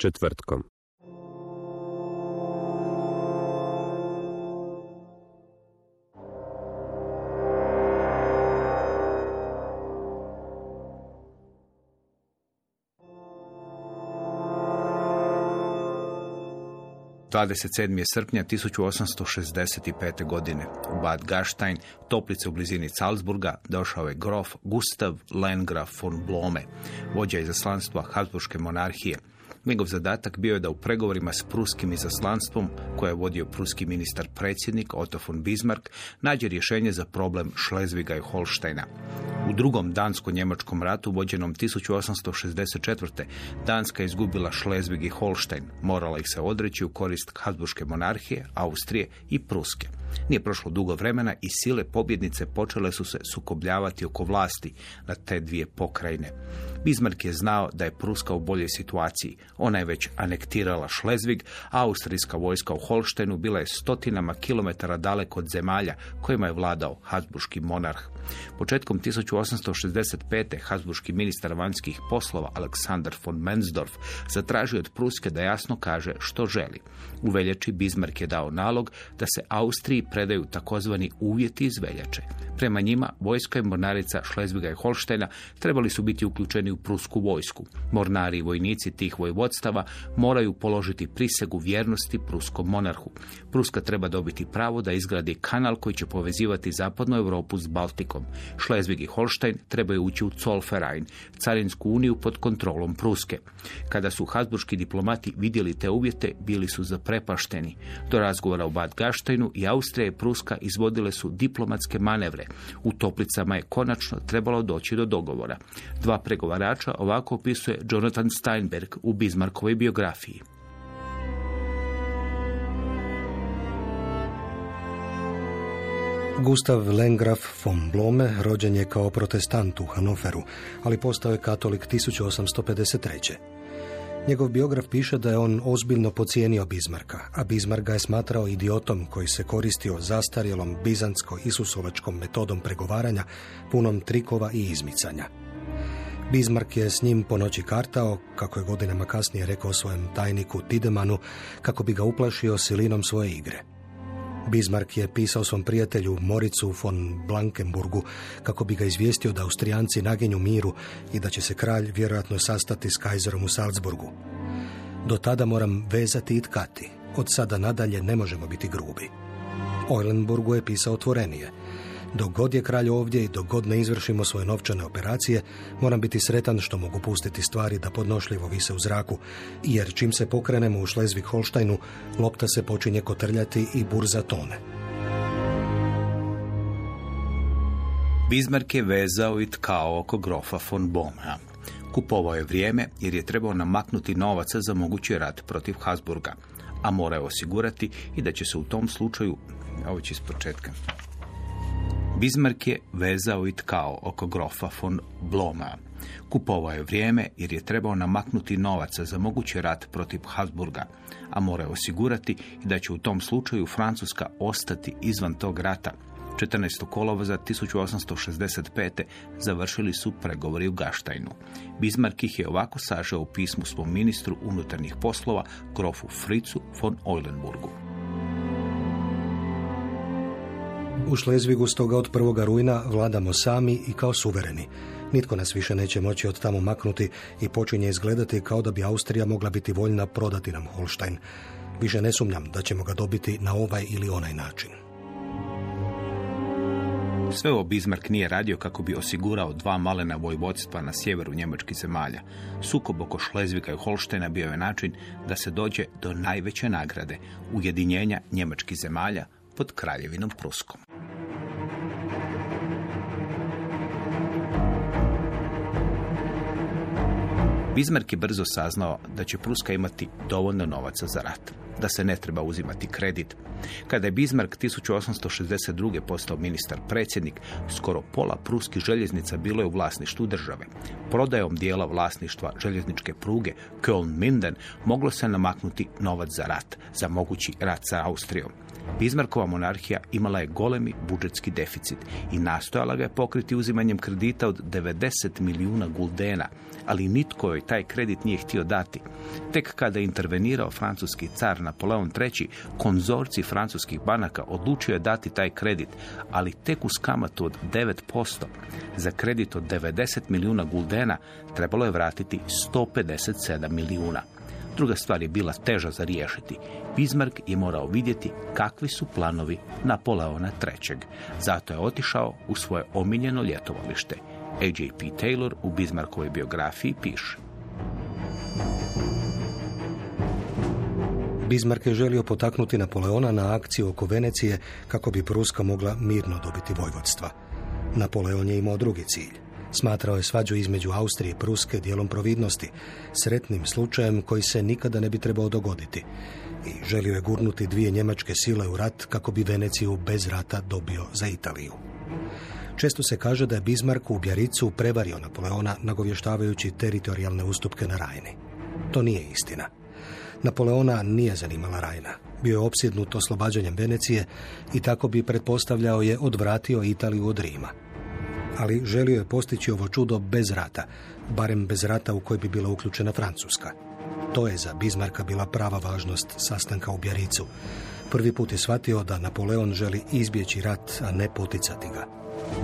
Četvrtkom. – 27. srpnja 1865. godine u Bad Gastein, toplice u blizini Salzburga, došao je grof Gustav Landgraf von Blome, vođa izaslanstva Habsburške monarhije. Njegov zadatak bio je da u pregovorima s pruskim izaslanstvom, koje je vodio pruski ministar predsjednik Otto von Bismarck, nađe rješenje za problem Šlezviga i Holštajna. U drugom dansko-njemačkom ratu, vođenom 1864. Danska izgubila Šlezvig i Holštajn. Morala ih se odreći u korist Habsburške monarhije, Austrije i Pruske. Nije prošlo dugo vremena i sile pobjednice počele su se sukobljavati oko vlasti na te dvije pokrajine. Bismarck je znao da je Pruska u boljoj situaciji. Ona je već anektirala Šlezvig, a austrijska vojska u Holštenu bila je stotinama kilometara daleko od zemalja kojima je vladao Habsburški monarh. Početkom 1865. Habsburški ministar vanjskih poslova Aleksandar von Mensdorf zatražio od Pruske da jasno kaže što želi. U veljači Bismarck je dao nalog da se Austriji predaju takozvani uvjeti iz veljače. Prema njima, vojska i mornarica Šlezviga i Holštejna trebali su biti uključeni u prusku vojsku. Mornari i vojnici tih vojvodstava moraju položiti prisegu vjernosti pruskom monarhu. Pruska treba dobiti pravo da izgradi kanal koji će povezivati zapadnu Europu s Baltikom. Šlezvig i Holštajn trebaju ući u Zollverein, carinsku uniju pod kontrolom Pruske. Kada su Habsburški diplomati vidjeli te uvjete, bili su zaprepašteni. Do razgovora u Bad Gaštajnu i Austrija i Pruska izvodile su diplomatske manevre. U toplicama je konačno trebalo doći do dogovora. Dva pregovarača ovako opisuje Jonathan Steinberg u Bismarckovoj biografiji. Gustav Lengraf von Blome rođen je kao protestant u Hanoveru, ali postao je katolik 1853. Njegov biograf piše da je on ozbiljno pocijenio Bizmarka, a Bizmark ga je smatrao idiotom koji se koristio zastarjelom bizantsko-isusovačkom metodom pregovaranja, punom trikova i izmicanja. Bismarck je s njim po noći kartao, kako je godinama kasnije rekao svojem tajniku Tidemanu, kako bi ga uplašio silinom svoje igre. Bismarck je pisao svom prijatelju Moricu von Blankenburgu kako bi ga izvijestio da Austrijanci naginju miru i da će se kralj vjerojatno sastati s kajzerom u Salzburgu. Do tada moram vezati i tkati. Od sada nadalje ne možemo biti grubi. Eulenburgu je pisao otvorenije. Dok god je kralj ovdje i dok god ne izvršimo svoje novčane operacije, moram biti sretan što mogu pustiti stvari da podnošljivo vise u zraku, jer čim se pokrenemo u Šlezvig Holštajnu, lopta se počinje kotrljati i burza tone. Bismarck je vezao i tkao oko grofa von Bomea. Kupovao je vrijeme jer je trebao namaknuti novaca za mogući rat protiv Habsburga, a mora je osigurati i da će se u tom slučaju, ovo će iz početka, Bismarck je vezao i tkao oko grofa von Bloma. Kupovao je vrijeme jer je trebao namaknuti novaca za mogući rat protiv Habsburga, a mora osigurati da će u tom slučaju Francuska ostati izvan tog rata. 14. kolovoza 1865. završili su pregovori u Gaštajnu. Bismarck ih je ovako sažao u pismu svom ministru unutarnjih poslova, grofu Fricu von Eulenburgu. U Šlezvigu stoga od 1. rujna vladamo sami i kao suvereni. Nitko nas više neće moći od tamo maknuti i počinje izgledati kao da bi Austrija mogla biti voljna prodati nam Holštajn. Više ne sumnjam da ćemo ga dobiti na ovaj ili onaj način. Sve ovo Bismarck nije radio kako bi osigurao dva malena vojvodstva na sjeveru njemačkih zemalja. Sukob oko Šlezvika i Holštena bio je način da se dođe do najveće nagrade, ujedinjenja njemačkih zemalja pod kraljevinom Pruskom. Bismarck je brzo saznao da će Pruska imati dovoljno novaca za rat, da se ne treba uzimati kredit. Kada je Bismarck 1862. postao ministar predsjednik, skoro pola pruskih željeznica bilo je u vlasništvu države. Prodajom dijela vlasništva željezničke pruge Köln-Minden moglo se namaknuti novac za rat, za mogući rat sa Austrijom. Bismarckova monarhija imala je golemi budžetski deficit i nastojala ga je pokriti uzimanjem kredita od 90 milijuna guldena, ali nitko joj taj kredit nije htio dati. Tek kada je intervenirao francuski car Napoleon III, konzorci francuskih banaka odlučio je dati taj kredit, ali tek uz kamatu od 9%. Za kredit od 90 milijuna guldena trebalo je vratiti 157 milijuna. Druga stvar je bila teža za riješiti. Bismarck je morao vidjeti kakvi su planovi Napoleona III. Zato je otišao u svoje omiljeno ljetovalište. A.J.P. Taylor u Bismarckovoj biografiji piše. Bismarck je želio potaknuti Napoleona na akciju oko Venecije kako bi Pruska mogla mirno dobiti vojvodstva. Napoleon je imao drugi cilj. Smatrao je svađu između Austrije i Pruske dijelom providnosti, sretnim slučajem koji se nikada ne bi trebao dogoditi. I želio je gurnuti dvije njemačke sile u rat kako bi Veneciju bez rata dobio za Italiju. Često se kaže da je Bismarck u Bjaricu prevario Napoleona nagovještavajući teritorijalne ustupke na Rajni. To nije istina. Napoleona nije zanimala Rajna. Bio je opsjednut oslobađanjem Venecije i tako bi pretpostavljao je odvratio Italiju od Rima. Ali želio je postići ovo čudo bez rata, barem bez rata u koji bi bila uključena Francuska. To je za Bismarcka bila prava važnost sastanka u Bjaricu. Prvi put je shvatio da Napoleon želi izbjeći rat, a ne poticati ga.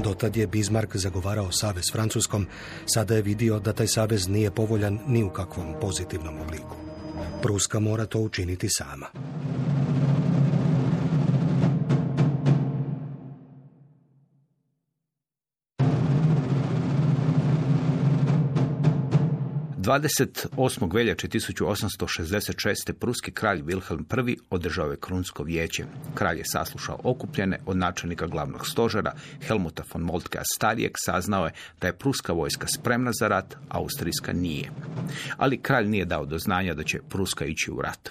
Dotad je Bismarck zagovarao savez s Francuskom, sada je vidio da taj savez nije povoljan ni u kakvom pozitivnom obliku. Pruska mora to učiniti sama. 28. veljače 1866. pruski kralj Wilhelm I održao je krunsko vijeće. Kralj je saslušao okupljene od načelnika glavnog stožera Helmuta von Moltke starijeg saznao je da je pruska vojska spremna za rat, austrijska nije. Ali kralj nije dao do znanja da će pruska ići u rat.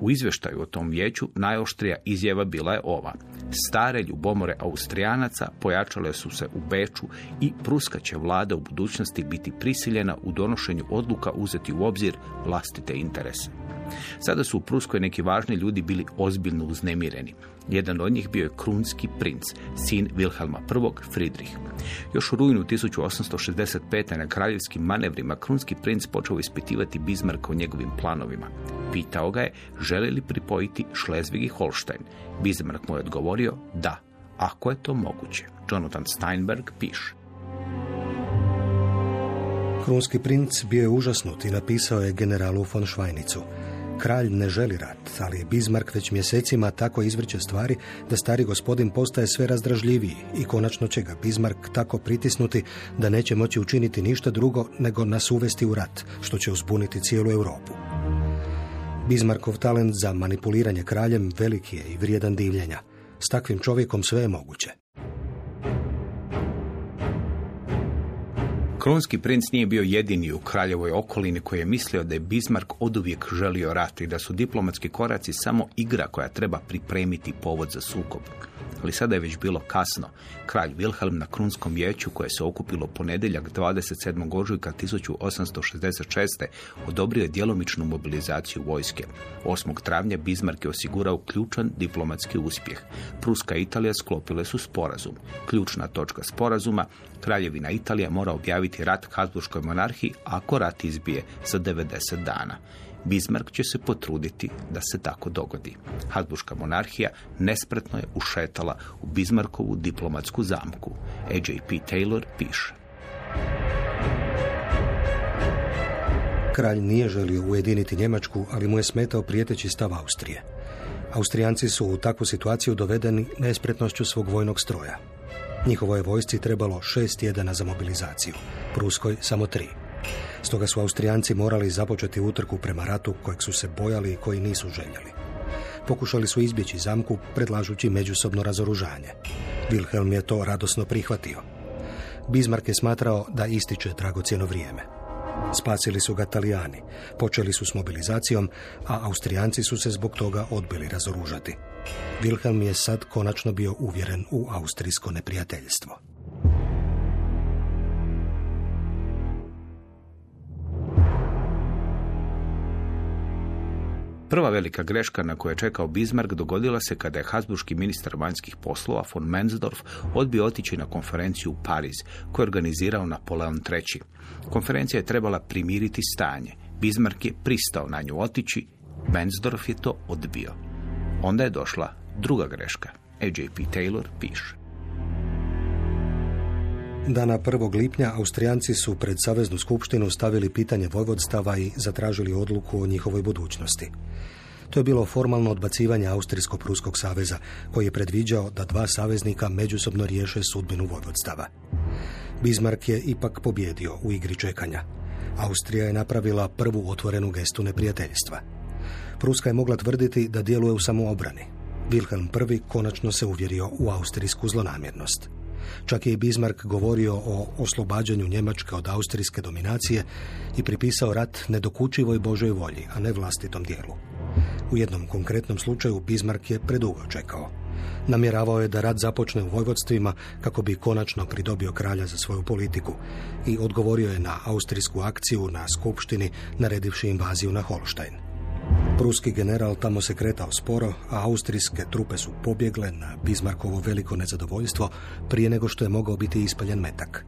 U izvještaju o tom vijeću najoštrija izjava bila je ova. Stare ljubomore Austrijanaca pojačale su se u Beču i pruska će vlada u budućnosti biti prisiljena u donošenju odluka uzeti u obzir vlastite interese. Sada su u Pruskoj neki važni ljudi bili ozbiljno uznemireni. Jedan od njih bio je krunski princ, sin Wilhelma I, Friedrich. Još u rujnu 1865. na kraljevskim manevrima krunski princ počeo ispitivati Bismarcka o njegovim planovima. Pitao ga je želi li pripojiti Šlezvig i Holstein. Bismarck mu je odgovorio da, ako je to moguće. Jonathan Steinberg piše. Krunski princ bio je užasnut i napisao je generalu von Švajnicu. Kralj ne želi rat, ali Bismarck već mjesecima tako izvrće stvari da stari gospodin postaje sve razdražljiviji i konačno će ga Bismarck tako pritisnuti da neće moći učiniti ništa drugo nego nas uvesti u rat, što će uzbuniti cijelu Europu. Bismarckov talent za manipuliranje kraljem veliki je i vrijedan divljenja. S takvim čovjekom sve je moguće. Krunski princ nije bio jedini u kraljevoj okolini koji je mislio da je Bismarck oduvijek želio rat i da su diplomatski koraci samo igra koja treba pripremiti povod za sukob ali sada je već bilo kasno. Kralj Wilhelm na Krunskom vijeću koje se okupilo ponedjeljak 27. ožujka 1866. odobrio je djelomičnu mobilizaciju vojske. 8. travnja Bismarck je osigurao ključan diplomatski uspjeh. Pruska i Italija sklopile su sporazum. Ključna točka sporazuma Kraljevina Italija mora objaviti rat Habsburgskoj monarhiji ako rat izbije za 90 dana. Bismarck će se potruditi da se tako dogodi. Habsburgska monarhija nespretno je ušetala u Bismarckovu diplomatsku zamku. A.J.P. Taylor piše. Kralj nije želio ujediniti Njemačku, ali mu je smetao prijeteći stav Austrije. Austrijanci su u takvu situaciju dovedeni nespretnošću svog vojnog stroja. Njihovoj vojsci trebalo šest tjedana za mobilizaciju, Pruskoj samo tri. Stoga su Austrijanci morali započeti utrku prema ratu kojeg su se bojali i koji nisu željeli. Pokušali su izbjeći zamku predlažući međusobno razoružanje. Wilhelm je to radosno prihvatio. Bismarck je smatrao da ističe dragocjeno vrijeme. Spasili su ga Talijani, počeli su s mobilizacijom, a Austrijanci su se zbog toga odbili razoružati. Wilhelm je sad konačno bio uvjeren u austrijsko neprijateljstvo. Prva velika greška na koju je čekao Bismarck dogodila se kada je Habsburški ministar vanjskih poslova von Mensdorf odbio otići na konferenciju u Pariz koju je organizirao Napoleon III. Konferencija je trebala primiriti stanje. Bismarck je pristao na nju otići, Mensdorf je to odbio. Onda je došla druga greška. A.J.P. Taylor piše. Dana 1. lipnja Austrijanci su pred Saveznu skupštinu stavili pitanje vojvodstava i zatražili odluku o njihovoj budućnosti. To je bilo formalno odbacivanje Austrijsko-Pruskog saveza, koji je predviđao da dva saveznika međusobno riješe sudbinu vojvodstava. Bismarck je ipak pobjedio u igri čekanja. Austrija je napravila prvu otvorenu gestu neprijateljstva. Pruska je mogla tvrditi da djeluje u samoobrani. Wilhelm I konačno se uvjerio u austrijsku zlonamjernost. Čak je i Bismarck govorio o oslobađanju Njemačke od austrijske dominacije i pripisao rat nedokučivoj Božoj volji, a ne vlastitom dijelu. U jednom konkretnom slučaju Bismarck je predugo čekao. Namjeravao je da rat započne u vojvodstvima kako bi konačno pridobio kralja za svoju politiku i odgovorio je na austrijsku akciju na skupštini naredivši invaziju na Holstein. Pruski general tamo se kretao sporo, a austrijske trupe su pobjegle na Bismarckovo veliko nezadovoljstvo prije nego što je mogao biti ispaljen metak.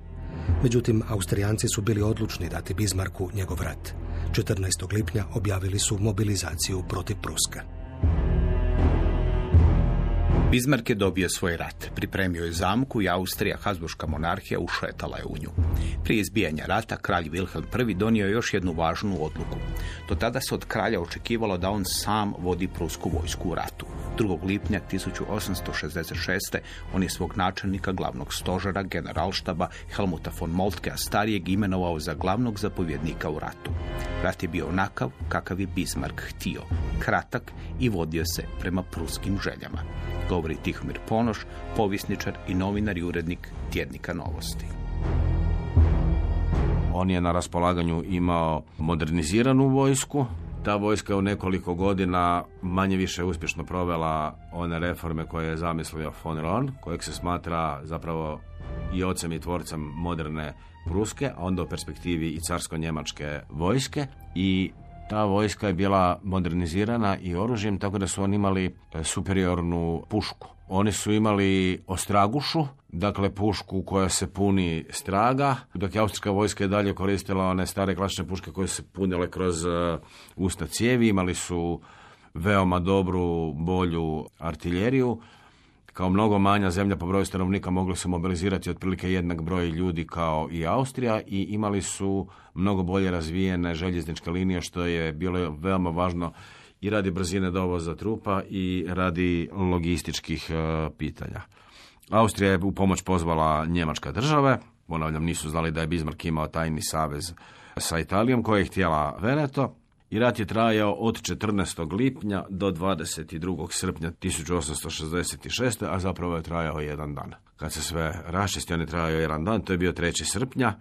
Međutim, Austrijanci su bili odlučni dati Bismarcku njegov rat. 14. lipnja objavili su mobilizaciju protiv Pruska. Bismarck je dobio svoj rat, pripremio je zamku i Austrija, Habsburška monarhija, ušetala je u nju. Prije izbijanja rata, kralj Wilhelm I donio je još jednu važnu odluku. Do tada se od kralja očekivalo da on sam vodi prusku vojsku u ratu. 2. lipnja 1866. on je svog načelnika glavnog stožera, generalštaba Helmuta von Moltkea starijeg imenovao za glavnog zapovjednika u ratu. Rat je bio onakav kakav je Bismarck htio, kratak i vodio se prema pruskim željama govori Tihomir Ponoš, povisničar i novinar i urednik tjednika novosti. On je na raspolaganju imao moderniziranu vojsku. Ta vojska u nekoliko godina manje više uspješno provela one reforme koje je zamislio von Ron, kojeg se smatra zapravo i ocem i tvorcem moderne Pruske, a onda u perspektivi i carsko-njemačke vojske i ta vojska je bila modernizirana i oružjem, tako da su oni imali e, superiornu pušku. Oni su imali ostragušu, dakle pušku koja se puni straga, dok je austrijska vojska i dalje koristila one stare klasične puške koje se punile kroz uh, usta cijevi, imali su veoma dobru, bolju artiljeriju kao mnogo manja zemlja po broju stanovnika mogli su mobilizirati otprilike jednak broj ljudi kao i Austrija i imali su mnogo bolje razvijene željezničke linije što je bilo veoma važno i radi brzine dovoza trupa i radi logističkih e, pitanja. Austrija je u pomoć pozvala njemačka države, ponavljam nisu znali da je Bismarck imao tajni savez sa Italijom koja je htjela Veneto, i rat je trajao od 14. lipnja do 22. srpnja 1866. a zapravo je trajao jedan dan. Kad se sve raščisti, on je trajao jedan dan, to je bio 3. srpnja,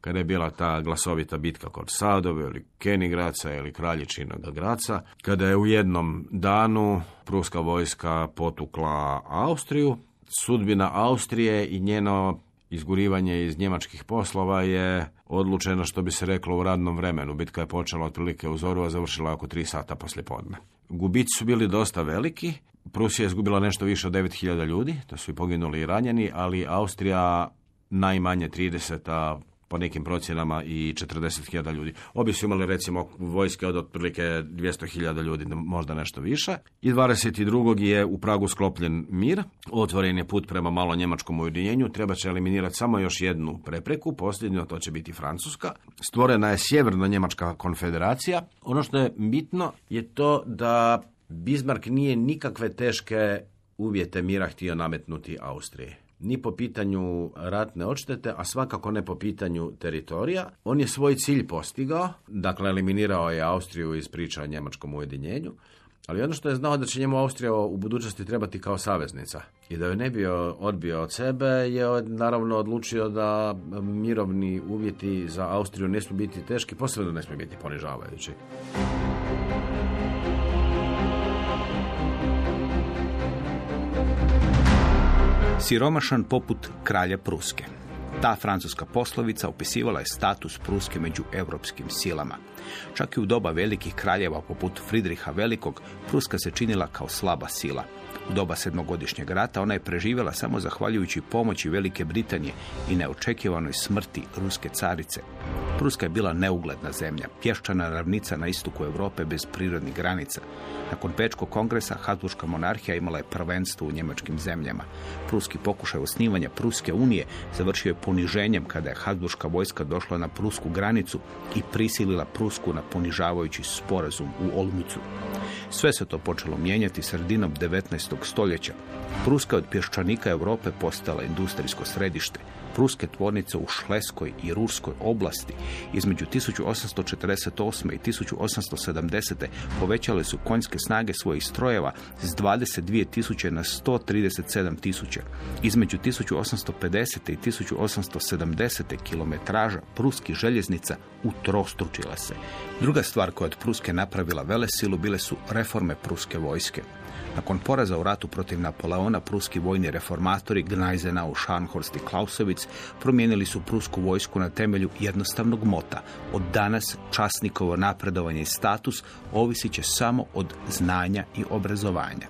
kada je bila ta glasovita bitka kod Sadove ili Kenigraca ili Kraljičinog Graca, kada je u jednom danu pruska vojska potukla Austriju, sudbina Austrije i njeno izgurivanje iz njemačkih poslova je odlučeno što bi se reklo u radnom vremenu. Bitka je počela otprilike u zoru, a završila oko tri sata poslije podne. Gubici su bili dosta veliki. Prusija je izgubila nešto više od 9000 ljudi, to su i poginuli i ranjeni, ali Austrija najmanje 30, a po nekim procjenama i 40.000 ljudi. Obi su imali recimo vojske od otprilike 200.000 ljudi, možda nešto više. I 22. je u Pragu sklopljen mir, otvoren je put prema malo njemačkom ujedinjenju, treba će eliminirati samo još jednu prepreku, posljednju, to će biti Francuska. Stvorena je sjeverno njemačka konfederacija. Ono što je bitno je to da Bismarck nije nikakve teške uvjete mira htio nametnuti Austriji ni po pitanju ratne odštete, a svakako ne po pitanju teritorija. On je svoj cilj postigao, dakle eliminirao je Austriju iz priča o njemačkom ujedinjenju, ali ono što je znao da će njemu Austrija u budućnosti trebati kao saveznica i da joj ne bi odbio od sebe je naravno odlučio da mirovni uvjeti za Austriju ne smiju biti teški, posebno ne smiju biti ponižavajući. Siromašan poput kralja Pruske. Ta francuska poslovica opisivala je status Pruske među europskim silama. Čak i u doba velikih kraljeva poput Fridriha Velikog, Pruska se činila kao slaba sila. U doba sedmogodišnjeg rata ona je preživjela samo zahvaljujući pomoći Velike Britanije i neočekivanoj smrti ruske carice. Pruska je bila neugledna zemlja, pješčana ravnica na istoku Europe bez prirodnih granica. Nakon Pečkog kongresa Habsburška monarhija imala je prvenstvo u njemačkim zemljama. Pruski pokušaj osnivanja Pruske unije završio je poniženjem kada je Habsburška vojska došla na prusku granicu i prisilila Prusku na ponižavajući sporazum u Olmicu. Sve se to počelo mijenjati sredinom 19. stoljeća. Pruska od pješčanika Europe postala industrijsko središte pruske tvornice u Šleskoj i Ruskoj oblasti između 1848. i 1870. povećale su konjske snage svojih strojeva s 22.000 na 137.000. Između 1850. i 1870. kilometraža pruskih željeznica utrostručila se. Druga stvar koja je od Pruske napravila velesilu bile su reforme pruske vojske. Nakon poraza u ratu protiv Napoleona, pruski vojni reformatori Gnajzenau, Scharnhorst i Clausewitz promijenili su prusku vojsku na temelju jednostavnog mota. Od danas časnikovo napredovanje i status ovisit će samo od znanja i obrazovanja.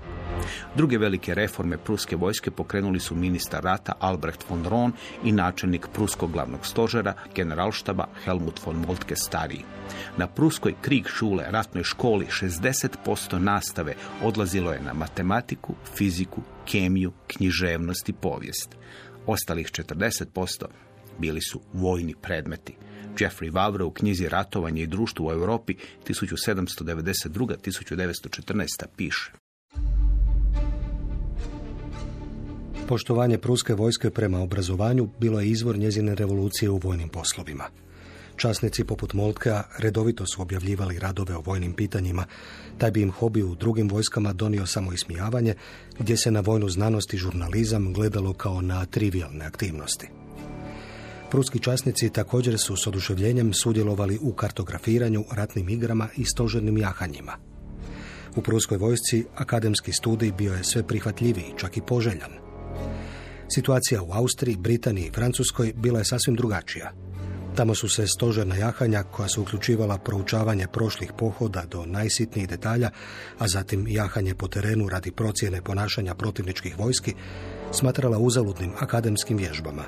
Druge velike reforme pruske vojske pokrenuli su ministar rata Albrecht von Roon i načelnik pruskog glavnog stožera generalštaba Helmut von Moltke stariji. Na pruskoj Kriegschule, ratnoj školi, 60% nastave odlazilo je na matematiku, fiziku, kemiju, književnost i povijest. Ostalih 40% bili su vojni predmeti. Jeffrey Vavro u knjizi Ratovanje i društvo u Europi 1792-1914 piše. Poštovanje pruske vojske prema obrazovanju bilo je izvor njezine revolucije u vojnim poslovima. Časnici poput Moltkea redovito su objavljivali radove o vojnim pitanjima, taj bi im hobi u drugim vojskama donio samo ismijavanje, gdje se na vojnu znanost i žurnalizam gledalo kao na trivialne aktivnosti. Pruski časnici također su s oduševljenjem sudjelovali u kartografiranju, ratnim igrama i stožernim jahanjima. U pruskoj vojsci akademski studij bio je sve prihvatljiviji, čak i poželjan. Situacija u Austriji, Britaniji i Francuskoj bila je sasvim drugačija. Tamo su se stožerna jahanja, koja su uključivala proučavanje prošlih pohoda do najsitnijih detalja, a zatim jahanje po terenu radi procjene ponašanja protivničkih vojski, smatrala uzaludnim akademskim vježbama.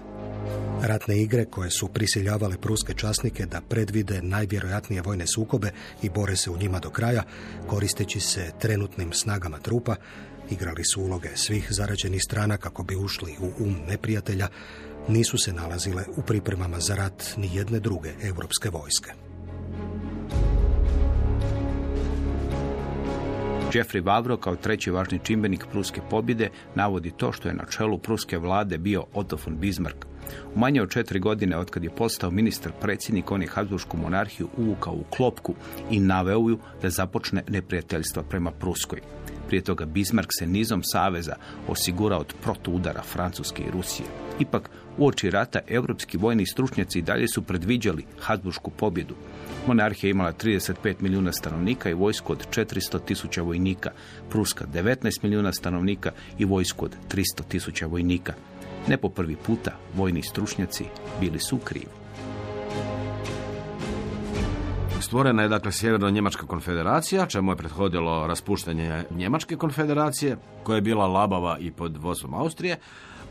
Ratne igre koje su prisiljavale pruske časnike da predvide najvjerojatnije vojne sukobe i bore se u njima do kraja, koristeći se trenutnim snagama trupa, igrali su uloge svih zarađenih strana kako bi ušli u um neprijatelja, nisu se nalazile u pripremama za rat ni jedne druge europske vojske. Jeffrey Vavro kao treći važni čimbenik pruske pobjede navodi to što je na čelu pruske vlade bio Otto von Bismarck. U manje od četiri godine otkad je postao ministar predsjednik, on je Habsburgsku monarhiju uvukao u klopku i naveo ju da započne neprijateljstva prema Pruskoj. Prije toga Bismarck se nizom saveza osigurao od protuudara Francuske i Rusije. Ipak, u oči rata europski vojni stručnjaci i dalje su predviđali Habsburgsku pobjedu. Monarhija imala 35 milijuna stanovnika i vojsku od 400 tisuća vojnika, Pruska 19 milijuna stanovnika i vojsku od 300 tisuća vojnika. Ne po prvi puta vojni stručnjaci bili su krivi. Stvorena je dakle Sjeverno-Njemačka konfederacija, čemu je prethodilo raspuštanje Njemačke konfederacije, koja je bila labava i pod vodstvom Austrije,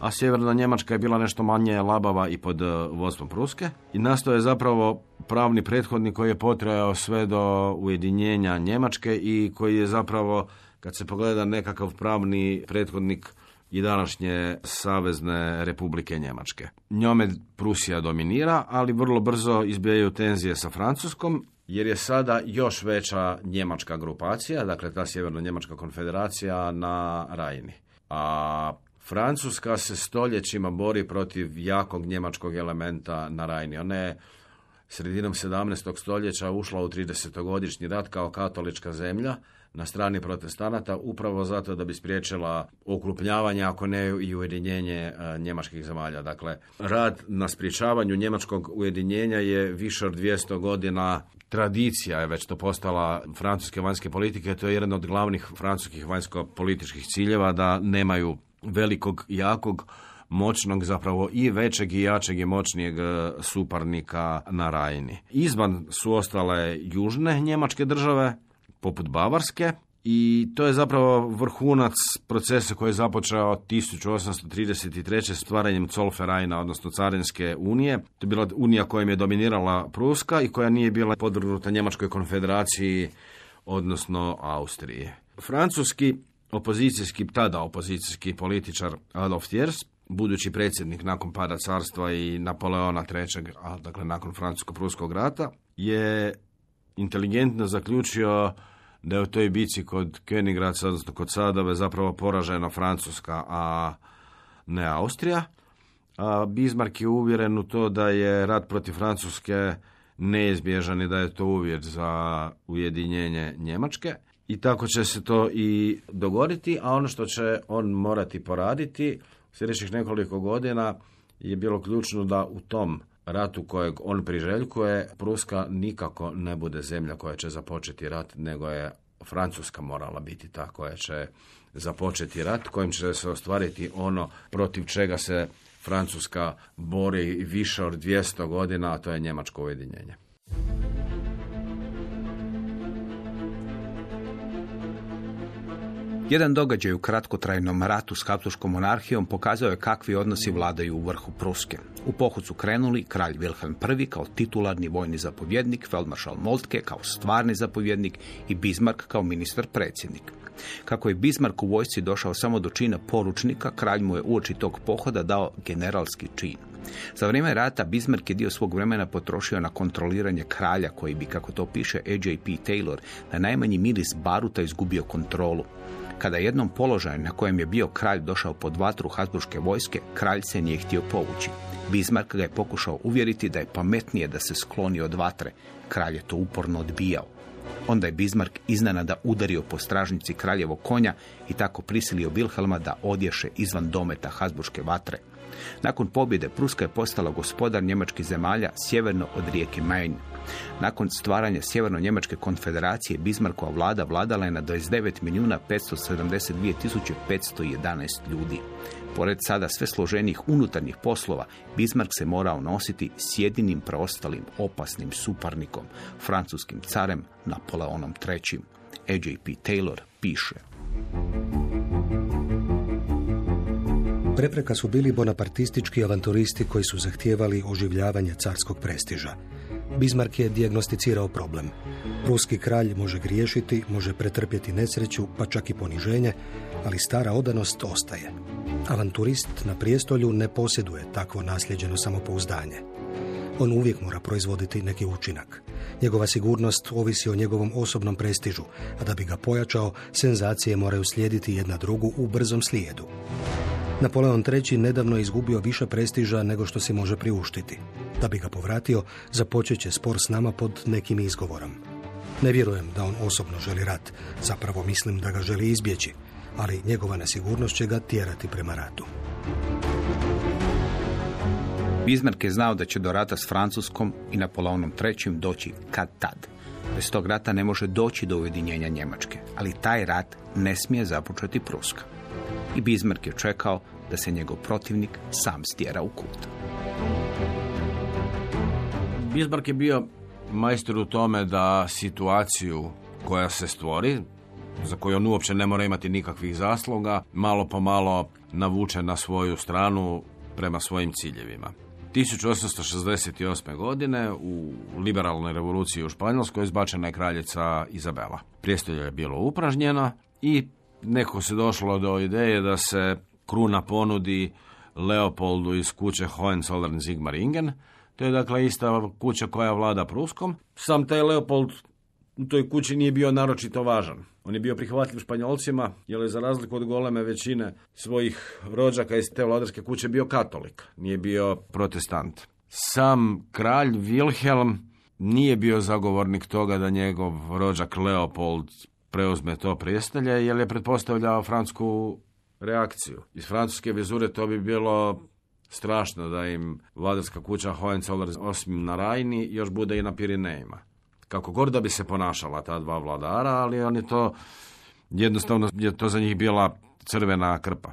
a sjeverna Njemačka je bila nešto manje labava i pod e, vodstvom Pruske. I nastao je zapravo pravni prethodnik koji je potrajao sve do ujedinjenja Njemačke i koji je zapravo, kad se pogleda nekakav pravni prethodnik i današnje Savezne republike Njemačke. Njome Prusija dominira, ali vrlo brzo izbijaju tenzije sa Francuskom, jer je sada još veća njemačka grupacija, dakle ta sjeverno-njemačka konfederacija na Rajni. A Francuska se stoljećima bori protiv jakog njemačkog elementa na Rajni. Ona je sredinom 17. stoljeća ušla u 30-godišnji rat kao katolička zemlja na strani protestanata upravo zato da bi spriječila okrupnjavanje, ako ne i ujedinjenje e, njemačkih zemalja. Dakle, rad na spriječavanju njemačkog ujedinjenja je više od 200 godina tradicija je već to postala francuske vanjske politike, to je jedan od glavnih francuskih vanjsko-političkih ciljeva da nemaju velikog, jakog, moćnog zapravo i većeg i jačeg i moćnijeg e, suparnika na Rajni. Izvan su ostale južne njemačke države, poput Bavarske, i to je zapravo vrhunac procesa koji je započeo 1833. stvaranjem Zollvereina, odnosno Carinske unije. To je bila unija kojom je dominirala Pruska i koja nije bila podvrgnuta Njemačkoj konfederaciji, odnosno Austrije. Francuski opozicijski, tada opozicijski političar Adolf Thiers, budući predsjednik nakon pada carstva i Napoleona III, a dakle nakon francusko-pruskog rata, je inteligentno zaključio da je u toj bici kod Königraca, odnosno kod Sadove, zapravo poražena Francuska, a ne Austrija. A Bismarck je uvjeren u to da je rat protiv Francuske neizbježan i da je to uvjet za ujedinjenje Njemačke. I tako će se to i dogoditi, a ono što će on morati poraditi sljedećih nekoliko godina je bilo ključno da u tom ratu kojeg on priželjkuje, Pruska nikako ne bude zemlja koja će započeti rat, nego je Francuska morala biti ta koja će započeti rat, kojim će se ostvariti ono protiv čega se Francuska bori više od 200 godina, a to je njemačko ujedinjenje. Jedan događaj u kratkotrajnom ratu s Habsburgskom monarhijom pokazao je kakvi odnosi vladaju u vrhu Pruske. U pohod su krenuli kralj Wilhelm I kao titularni vojni zapovjednik, feldmaršal Moltke kao stvarni zapovjednik i Bismarck kao ministar predsjednik. Kako je Bismarck u vojsci došao samo do čina poručnika, kralj mu je uoči tog pohoda dao generalski čin. Za vrijeme rata Bismarck je dio svog vremena potrošio na kontroliranje kralja koji bi, kako to piše A.J.P. Taylor, na najmanji miris baruta izgubio kontrolu. Kada jednom položaju na kojem je bio kralj došao pod vatru Habsburške vojske, kralj se nije htio povući. Bismarck ga je pokušao uvjeriti da je pametnije da se skloni od vatre. Kralj je to uporno odbijao. Onda je Bismarck iznenada udario po stražnici kraljevog konja i tako prisilio Wilhelma da odješe izvan dometa Habsburške vatre. Nakon pobjede Pruska je postala gospodar njemačkih zemalja sjeverno od rijeke Main. Nakon stvaranja Sjeverno-Njemačke konfederacije Bismarckova vlada vladala je na 29 milijuna 572 tisuće 511 ljudi. Pored sada sve složenijih unutarnjih poslova, Bismarck se morao nositi s jedinim preostalim opasnim suparnikom, francuskim carem Napoleonom III. A.J.P. Taylor piše. Prepreka su bili bonapartistički avanturisti koji su zahtijevali oživljavanje carskog prestiža. Bismarck je dijagnosticirao problem. Ruski kralj može griješiti, može pretrpjeti nesreću, pa čak i poniženje, ali stara odanost ostaje. Avanturist na prijestolju ne posjeduje takvo nasljeđeno samopouzdanje. On uvijek mora proizvoditi neki učinak. Njegova sigurnost ovisi o njegovom osobnom prestižu, a da bi ga pojačao, senzacije moraju slijediti jedna drugu u brzom slijedu. Napoleon III. nedavno je izgubio više prestiža nego što si može priuštiti. Da bi ga povratio, započet će spor s nama pod nekim izgovorom. Ne vjerujem da on osobno želi rat, zapravo mislim da ga želi izbjeći, ali njegova nesigurnost će ga tjerati prema ratu. Bismarck je znao da će do rata s Francuskom i Napoleonom III. doći kad tad. Bez tog rata ne može doći do ujedinjenja Njemačke, ali taj rat ne smije započeti Pruska. I Bismarck je čekao da se njegov protivnik sam stjera u kut. Bismarck je bio majstor u tome da situaciju koja se stvori, za koju on uopće ne mora imati nikakvih zasluga, malo po malo navuče na svoju stranu prema svojim ciljevima. 1868. godine u liberalnoj revoluciji u Španjolskoj izbačena je kraljica Izabela. Prijestolje je bilo upražnjeno i neko se došlo do ideje da se kruna ponudi Leopoldu iz kuće Hohenzollern Sigmaringen. To je dakle ista kuća koja vlada Pruskom. Sam taj Leopold u toj kući nije bio naročito važan. On je bio prihvatljiv Španjolcima, jer je za razliku od goleme većine svojih rođaka iz te vladarske kuće bio katolik, nije bio protestant. Sam kralj Wilhelm nije bio zagovornik toga da njegov rođak Leopold preuzme to prijestolje, jer je pretpostavljao francusku reakciju. Iz francuske vizure to bi bilo strašno da im vladarska kuća Hohenzollern osim na Rajni još bude i na Pirinejima. Kako god da bi se ponašala ta dva vladara, ali on je to jednostavno je to za njih bila crvena krpa.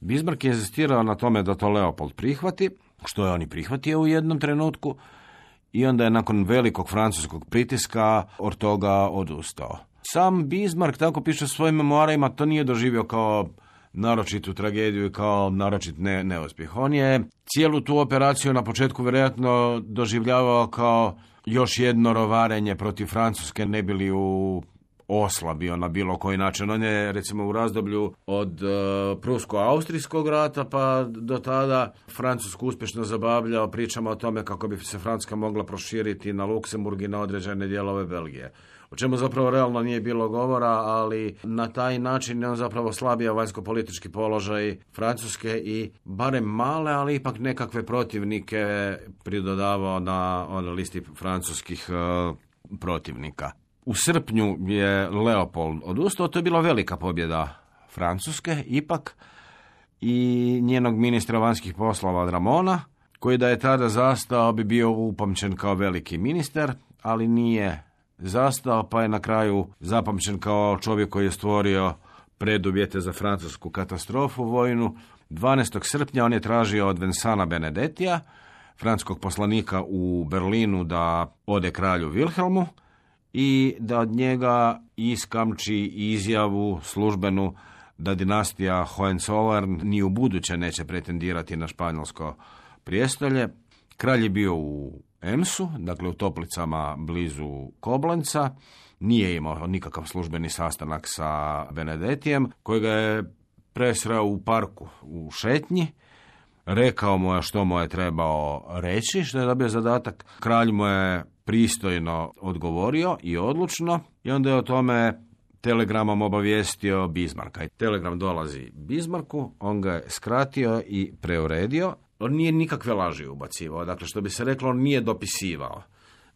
Bismarck je inzistirao na tome da to Leopold prihvati, što je on i prihvatio u jednom trenutku, i onda je nakon velikog francuskog pritiska od toga odustao. Sam Bismarck, tako piše u svojim memoarima, to nije doživio kao naročitu tragediju i kao naročit ne, neuspjeh. On je cijelu tu operaciju na početku vjerojatno doživljavao kao još jedno rovarenje protiv Francuske, ne bili u oslabio na bilo koji način. On je recimo u razdoblju od uh, prusko-austrijskog rata pa do tada Francusku uspješno zabavljao pričama o tome kako bi se Francuska mogla proširiti na Luksemburg i na određene dijelove Belgije. O čemu zapravo realno nije bilo govora, ali na taj način je on zapravo slabio vanjsko-politički položaj Francuske i barem male, ali ipak nekakve protivnike pridodavao na on listi francuskih uh, protivnika. U srpnju je Leopold odustao, to je bila velika pobjeda Francuske, ipak i njenog ministra vanjskih poslova Ramona, koji da je tada zastao bi bio upamćen kao veliki ministar, ali nije zastao, pa je na kraju zapamćen kao čovjek koji je stvorio preduvjete za francusku katastrofu vojnu. 12. srpnja on je tražio od Vensana Benedetija, francuskog poslanika u Berlinu, da ode kralju Wilhelmu i da od njega iskamči izjavu službenu da dinastija Hohenzollern ni u buduće neće pretendirati na španjolsko prijestolje. Kralj je bio u Emsu, dakle u toplicama blizu Koblenca, nije imao nikakav službeni sastanak sa Benedetijem, kojega je presreo u parku u šetnji, rekao mu je što mu je trebao reći, što je dobio zadatak. Kralj mu je pristojno odgovorio i odlučno i onda je o tome telegramom obavijestio Bismarka. Telegram dolazi Bismarku, on ga je skratio i preuredio. On nije nikakve laži ubacivao, dakle što bi se reklo, on nije dopisivao.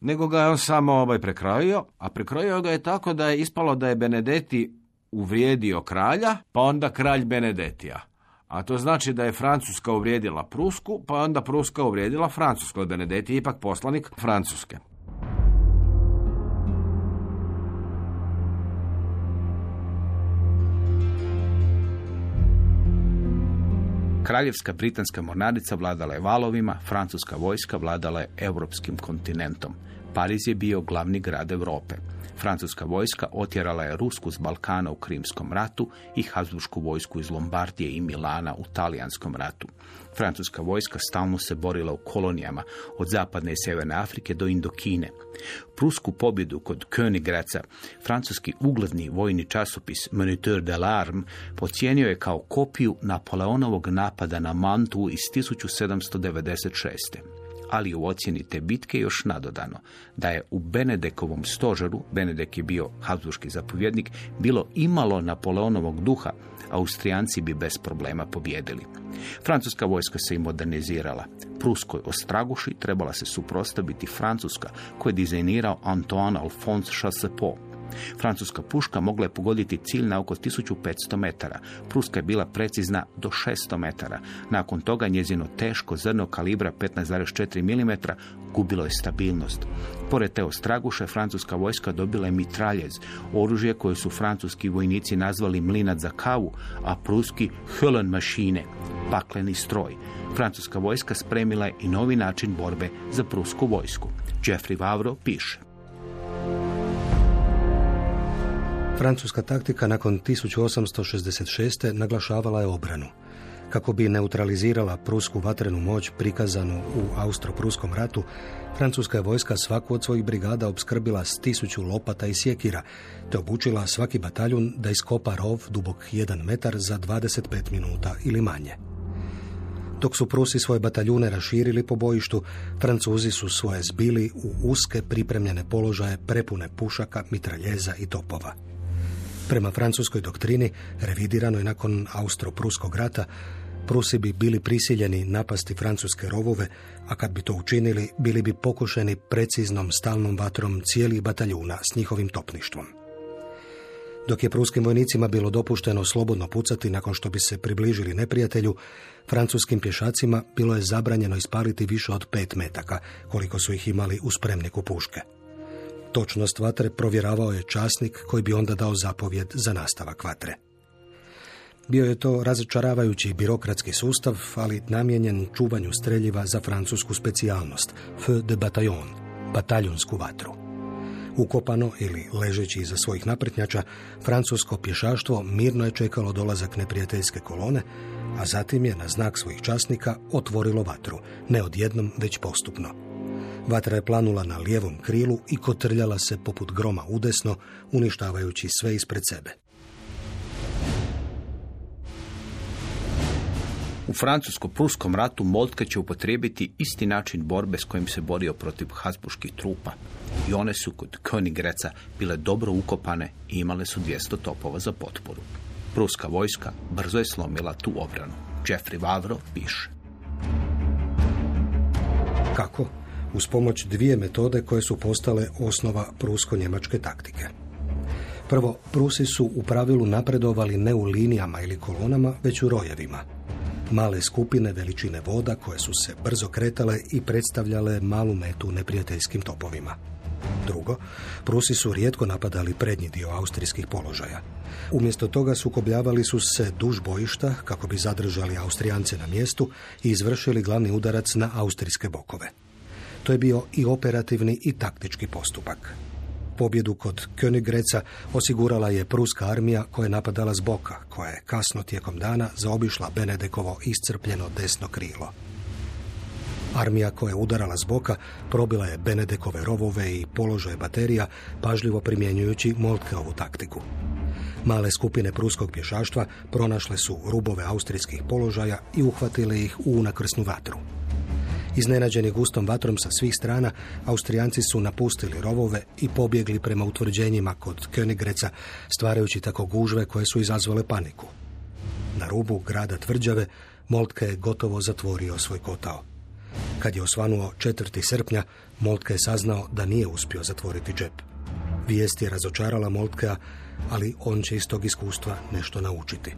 Nego ga je on samo ovaj prekrojio, a prekrojio ga je tako da je ispalo da je Benedeti uvrijedio kralja, pa onda kralj Benedetija. A to znači da je Francuska uvrijedila Prusku, pa onda Pruska uvrijedila Francusku. Od Benedeti je ipak poslanik Francuske. Kraljevska britanska mornarica vladala je valovima, francuska vojska vladala je europskim kontinentom. Pariz je bio glavni grad Europe. Francuska vojska otjerala je Rusku s Balkana u Krimskom ratu i Habsburšku vojsku iz Lombardije i Milana u Talijanskom ratu. Francuska vojska stalno se borila u kolonijama od zapadne i sjeverne Afrike do Indokine. Prusku pobjedu kod Königradca francuski ugledni vojni časopis Moniteur de l'Arme pocijenio je kao kopiju Napoleonovog napada na Mantu iz 1796 ali u ocjeni te bitke još nadodano da je u Benedekovom stožeru, Benedek je bio habsburški zapovjednik, bilo imalo Napoleonovog duha, Austrijanci bi bez problema pobjedili. Francuska vojska se i modernizirala. Pruskoj ostraguši trebala se suprotstaviti Francuska, koju je dizajnirao Antoine Alphonse Chassepot. Francuska puška mogla je pogoditi cilj na oko 1500 metara. Pruska je bila precizna do 600 metara. Nakon toga njezino teško zrno kalibra 15,4 mm gubilo je stabilnost. Pored te ostraguše, francuska vojska dobila je mitraljez, oružje koje su francuski vojnici nazvali mlinac za kavu, a pruski Höllen mašine, pakleni stroj. Francuska vojska spremila je i novi način borbe za prusku vojsku. Jeffrey Vavro piše. Francuska taktika nakon 1866. naglašavala je obranu. Kako bi neutralizirala prusku vatrenu moć prikazanu u Austro-Pruskom ratu, francuska je vojska svaku od svojih brigada obskrbila s tisuću lopata i sjekira, te obučila svaki bataljun da iskopa rov dubok 1 metar za 25 minuta ili manje. Dok su Prusi svoje bataljune raširili po bojištu, Francuzi su svoje zbili u uske pripremljene položaje prepune pušaka, mitraljeza i topova. Prema francuskoj doktrini, revidiranoj nakon Austro-Pruskog rata, Prusi bi bili prisiljeni napasti francuske rovove, a kad bi to učinili, bili bi pokušeni preciznom stalnom vatrom cijelih bataljuna s njihovim topništvom. Dok je pruskim vojnicima bilo dopušteno slobodno pucati nakon što bi se približili neprijatelju, francuskim pješacima bilo je zabranjeno ispaliti više od pet metaka, koliko su ih imali u spremniku puške. Točnost vatre provjeravao je časnik koji bi onda dao zapovjed za nastavak vatre. Bio je to razočaravajući birokratski sustav, ali namijenjen čuvanju streljiva za francusku specijalnost, feu de bataillon, bataljunsku vatru. Ukopano ili ležeći iza svojih napretnjača, francusko pješaštvo mirno je čekalo dolazak neprijateljske kolone, a zatim je na znak svojih časnika otvorilo vatru, ne odjednom već postupno. Vatra je planula na lijevom krilu i kotrljala se poput groma udesno, uništavajući sve ispred sebe. U francusko-pruskom ratu Moltka će upotrijebiti isti način borbe s kojim se borio protiv hasbuških trupa. I one su kod Königreca bile dobro ukopane i imale su 200 topova za potporu. Pruska vojska brzo je slomila tu obranu. Jeffrey Vavro piše. Kako? Uz pomoć dvije metode koje su postale osnova prusko-njemačke taktike. Prvo, Prusi su u pravilu napredovali ne u linijama ili kolonama, već u rojevima. Male skupine veličine voda koje su se brzo kretale i predstavljale malu metu neprijateljskim topovima. Drugo, Prusi su rijetko napadali prednji dio austrijskih položaja. Umjesto toga sukobljavali su se duž bojišta kako bi zadržali Austrijance na mjestu i izvršili glavni udarac na austrijske bokove. To je bio i operativni i taktički postupak. Pobjedu kod Königreca osigurala je pruska armija koja je napadala s boka, koja je kasno tijekom dana zaobišla Benedekovo iscrpljeno desno krilo. Armija koja je udarala s boka probila je Benedekove rovove i položaje baterija, pažljivo primjenjujući Moltkeovu taktiku. Male skupine pruskog pješaštva pronašle su rubove austrijskih položaja i uhvatile ih u unakrsnu vatru. Iznenađeni gustom vatrom sa svih strana, Austrijanci su napustili rovove i pobjegli prema utvrđenjima kod Königreca, stvarajući tako gužve koje su izazvale paniku. Na rubu grada tvrđave, Moltke je gotovo zatvorio svoj kotao. Kad je osvanuo 4. srpnja, Moltke je saznao da nije uspio zatvoriti džep. Vijest je razočarala Moltkea, ali on će iz tog iskustva nešto naučiti.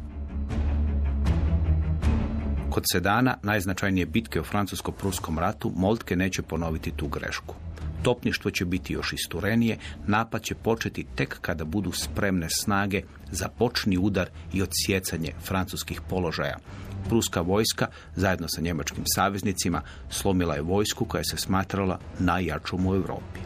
Kod Sedana, najznačajnije bitke u francusko-pruskom ratu, Moltke neće ponoviti tu grešku. Topništvo će biti još isturenije, napad će početi tek kada budu spremne snage za počni udar i odsjecanje francuskih položaja. Pruska vojska, zajedno sa njemačkim saveznicima, slomila je vojsku koja se smatrala najjačom u Europi.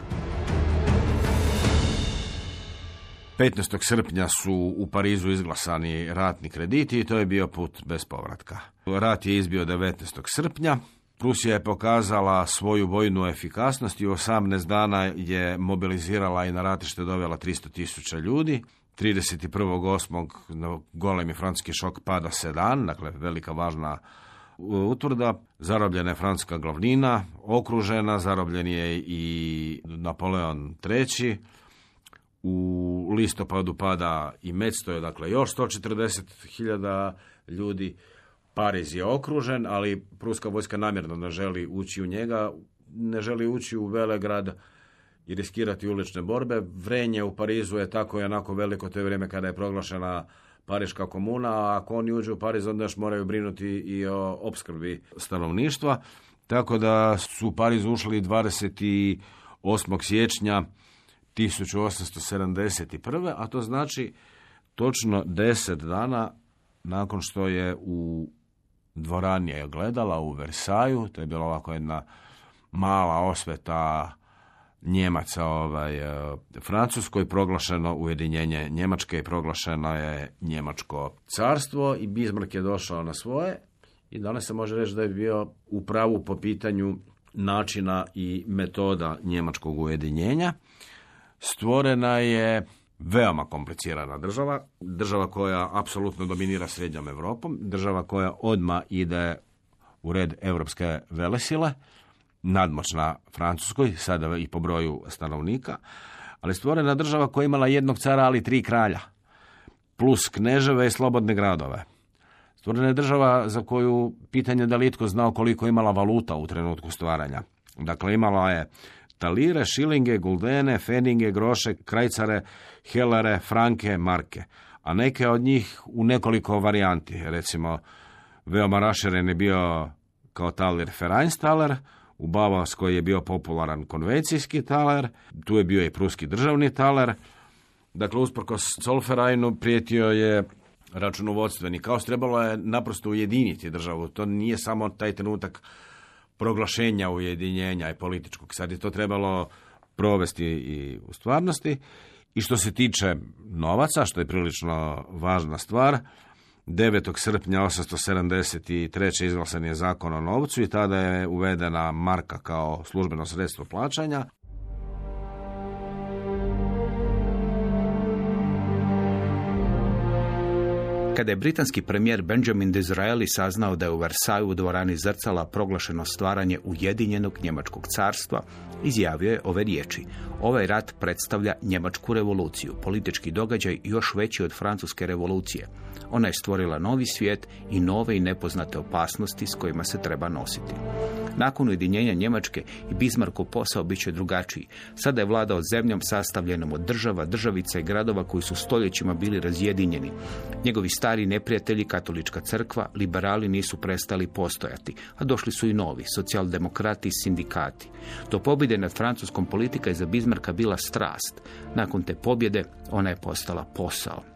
15. srpnja su u Parizu izglasani ratni krediti i to je bio put bez povratka. Rat je izbio 19. srpnja. Prusija je pokazala svoju vojnu efikasnost i u 18 dana je mobilizirala i na ratište dovela 300 tisuća ljudi. 31.8. na golemi francuski šok pada Sedan, dakle velika važna utvrda. Zarobljena je francuska glavnina, okružena, zarobljen je i Napoleon III. U listopadu pada i Metz, je dakle još 140.000 ljudi. Pariz je okružen, ali pruska vojska namjerno ne želi ući u njega, ne želi ući u Velegrad i riskirati ulične borbe. Vrenje u Parizu je tako i onako veliko to je vrijeme kada je proglašena Pariška komuna, a ako oni uđu u Pariz, onda još moraju brinuti i o opskrbi stanovništva. Tako da su u Pariz ušli 28. siječnja 1871. a to znači točno deset dana nakon što je u dvorani je gledala u Versaju, to je bila ovako jedna mala osveta Njemaca ovaj, e, Francuskoj proglašeno ujedinjenje Njemačke i proglašeno je Njemačko carstvo i Bismarck je došao na svoje i danas se može reći da je bio u pravu po pitanju načina i metoda njemačkog ujedinjenja. Stvorena je veoma komplicirana država, država koja apsolutno dominira srednjom Europom, država koja odma ide u red europske velesile, nadmoćna Francuskoj, sada i po broju stanovnika, ali stvorena država koja je imala jednog cara, ali tri kralja, plus kneževe i slobodne gradove. Stvorena je država za koju pitanje da li itko znao koliko imala valuta u trenutku stvaranja. Dakle, imala je talire, šilinge, guldene, feninge, groše, krajcare, helare, franke, marke. A neke od njih u nekoliko varijanti. Recimo, veoma raširen je bio kao talir Fereinstaler, u Bavarskoj je bio popularan konvencijski taler, tu je bio i pruski državni taler. Dakle, usprkos Solferajnu prijetio je računovodstveni kaos. Trebalo je naprosto ujediniti državu. To nije samo taj trenutak proglašenja ujedinjenja i političkog. Sad je to trebalo provesti i u stvarnosti. I što se tiče novaca, što je prilično važna stvar, 9. srpnja 873. izglasan je zakon o novcu i tada je uvedena marka kao službeno sredstvo plaćanja. Kada je britanski premijer Benjamin Disraeli saznao da je u Versaju u dvorani Zrcala proglašeno stvaranje Ujedinjenog Njemačkog carstva, izjavio je ove riječi. Ovaj rat predstavlja Njemačku revoluciju, politički događaj još veći od Francuske revolucije. Ona je stvorila novi svijet i nove i nepoznate opasnosti s kojima se treba nositi. Nakon ujedinjenja Njemačke i Bismarckov posao bit će drugačiji. Sada je vladao zemljom sastavljenom od država, državica i gradova koji su stoljećima bili razjedinjeni. Njegovi stari neprijatelji, katolička crkva, liberali nisu prestali postojati, a došli su i novi, socijaldemokrati i sindikati. Do pobjede nad francuskom politika je za Bismarcka bila strast. Nakon te pobjede ona je postala posao.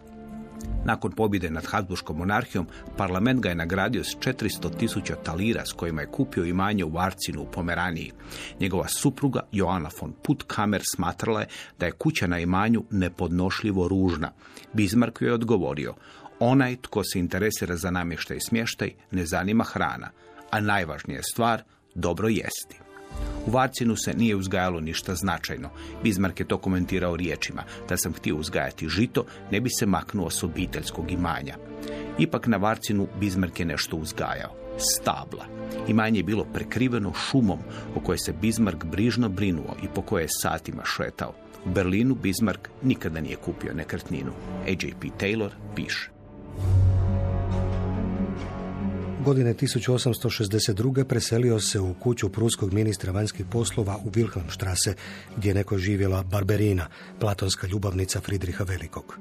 Nakon pobjede nad Habsburgskom monarhijom, parlament ga je nagradio s 400 tisuća talira s kojima je kupio imanje u Varcinu u Pomeraniji. Njegova supruga Joana von Puttkamer smatrala je da je kuća na imanju nepodnošljivo ružna. Bismarck joj je odgovorio, onaj tko se interesira za namještaj i smještaj ne zanima hrana, a najvažnija stvar dobro jesti. U Varcinu se nije uzgajalo ništa značajno. Bismarck je to komentirao riječima. Da sam htio uzgajati žito, ne bi se maknuo s obiteljskog imanja. Ipak na Varcinu Bismarck je nešto uzgajao. Stabla. Imanje je bilo prekriveno šumom o kojoj se Bismarck brižno brinuo i po kojoj je satima šetao. U Berlinu Bismarck nikada nije kupio nekretninu. A.J.P. Taylor piše. Godine 1862. preselio se u kuću pruskog ministra vanjskih poslova u Wilhelmstrasse, gdje je neko živjela Barberina, platonska ljubavnica Fridriha Velikog.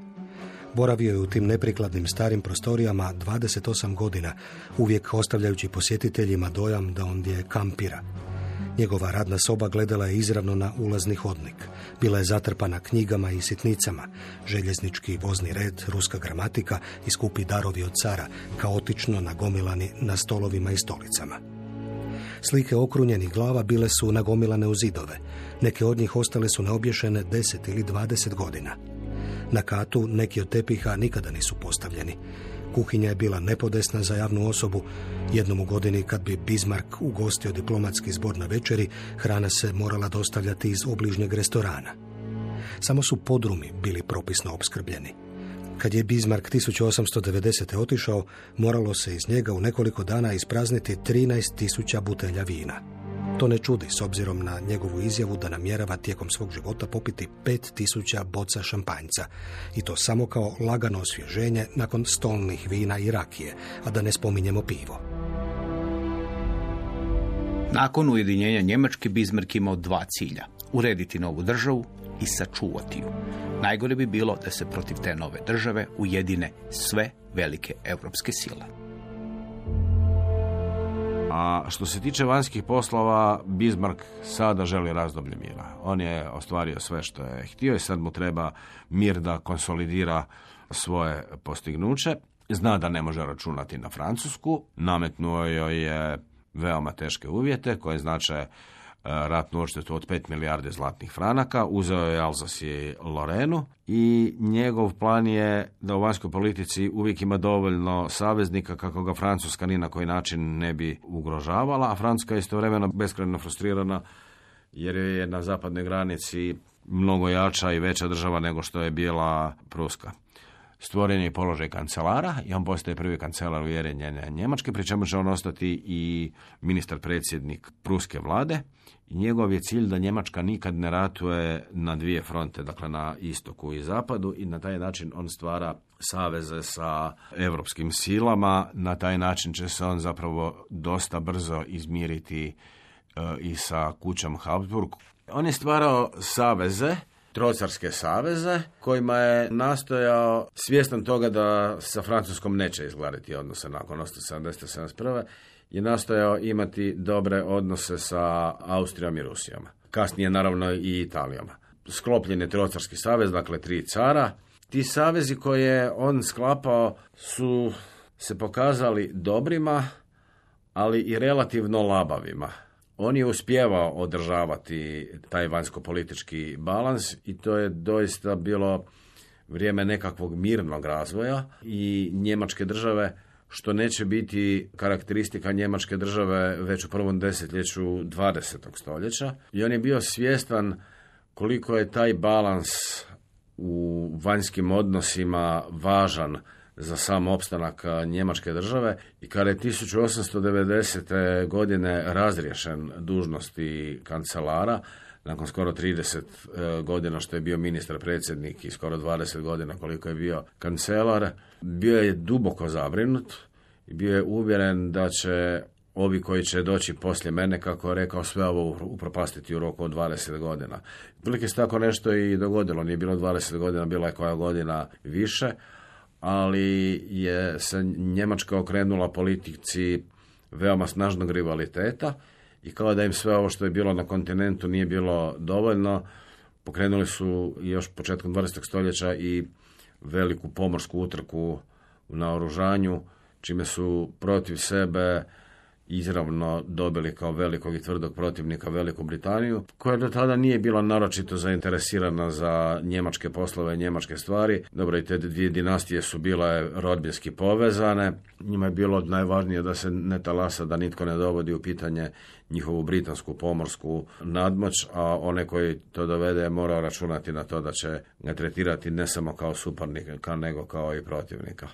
Boravio je u tim neprikladnim starim prostorijama 28 godina, uvijek ostavljajući posjetiteljima dojam da ondje kampira. Njegova radna soba gledala je izravno na ulazni hodnik. Bila je zatrpana knjigama i sitnicama, željeznički vozni red, ruska gramatika i skupi darovi od cara, kaotično nagomilani na stolovima i stolicama. Slike okrunjenih glava bile su nagomilane u zidove. Neke od njih ostale su neobješene 10 ili 20 godina. Na katu neki od tepiha nikada nisu postavljeni. Kuhinja je bila nepodesna za javnu osobu. Jednom u godini kad bi Bismarck ugostio diplomatski zbor na večeri, hrana se morala dostavljati iz obližnjeg restorana. Samo su podrumi bili propisno opskrbljeni. Kad je Bismarck 1890. otišao, moralo se iz njega u nekoliko dana isprazniti 13.000 butelja vina. To ne čudi s obzirom na njegovu izjavu da namjerava tijekom svog života popiti 5000 boca šampanjca i to samo kao lagano osvježenje nakon stolnih vina i rakije, a da ne spominjemo pivo. Nakon ujedinjenja Njemačke Bismarck imao dva cilja. Urediti novu državu i sačuvati ju. Najgore bi bilo da se protiv te nove države ujedine sve velike europske sile. A što se tiče vanjskih poslova, Bismarck sada želi razdoblje mira. On je ostvario sve što je htio i sad mu treba mir da konsolidira svoje postignuće. Zna da ne može računati na Francusku, nametnuo joj je veoma teške uvjete koje znače ratnu odštetu od 5 milijarde zlatnih franaka, uzeo je Alzas i Lorenu i njegov plan je da u vanjskoj politici uvijek ima dovoljno saveznika kako ga Francuska ni na koji način ne bi ugrožavala, a Francuska je istovremeno beskrajno frustrirana jer je na zapadnoj granici mnogo jača i veća država nego što je bila Pruska. Stvoren je položaj kancelara i on postaje prvi kancelar uvjerenja Njemačke, pri čemu će on ostati i ministar predsjednik pruske vlade. Njegov je cilj da Njemačka nikad ne ratuje na dvije fronte, dakle na istoku i zapadu i na taj način on stvara saveze sa europskim silama. Na taj način će se on zapravo dosta brzo izmiriti e, i sa kućom Habsburg. On je stvarao saveze trocarske saveze kojima je nastojao svjestan toga da sa Francuskom neće izgladiti odnose nakon 1871. je nastojao imati dobre odnose sa Austrijom i Rusijom. Kasnije naravno i Italijom. Sklopljen je trocarski savez, dakle tri cara. Ti savezi koje on sklapao su se pokazali dobrima, ali i relativno labavima on je uspjevao održavati taj vanjsko-politički balans i to je doista bilo vrijeme nekakvog mirnog razvoja i njemačke države što neće biti karakteristika njemačke države već u prvom desetljeću 20. stoljeća. I on je bio svjestan koliko je taj balans u vanjskim odnosima važan za sam opstanak Njemačke države i kada je 1890. godine razriješen dužnosti kancelara, nakon skoro 30 e, godina što je bio ministar predsjednik i skoro 20 godina koliko je bio kancelar, bio je duboko zabrinut i bio je uvjeren da će ovi koji će doći poslije mene, kako je rekao, sve ovo upropastiti u roku od 20 godina. Prilike se tako nešto i dogodilo, nije bilo 20 godina, bila je koja godina više, ali je se Njemačka okrenula politici veoma snažnog rivaliteta i kao da im sve ovo što je bilo na kontinentu nije bilo dovoljno, pokrenuli su još početkom 20. stoljeća i veliku pomorsku utrku na oružanju, čime su protiv sebe izravno dobili kao velikog i tvrdog protivnika Veliku Britaniju, koja do tada nije bila naročito zainteresirana za njemačke poslove, njemačke stvari. Dobro, i te dvije dinastije su bile rodbinski povezane. Njima je bilo najvažnije da se ne talasa, da nitko ne dovodi u pitanje njihovu britansku pomorsku nadmoć, a one koji to dovede morao računati na to da će ga tretirati ne samo kao suparnika, nego kao i protivnika.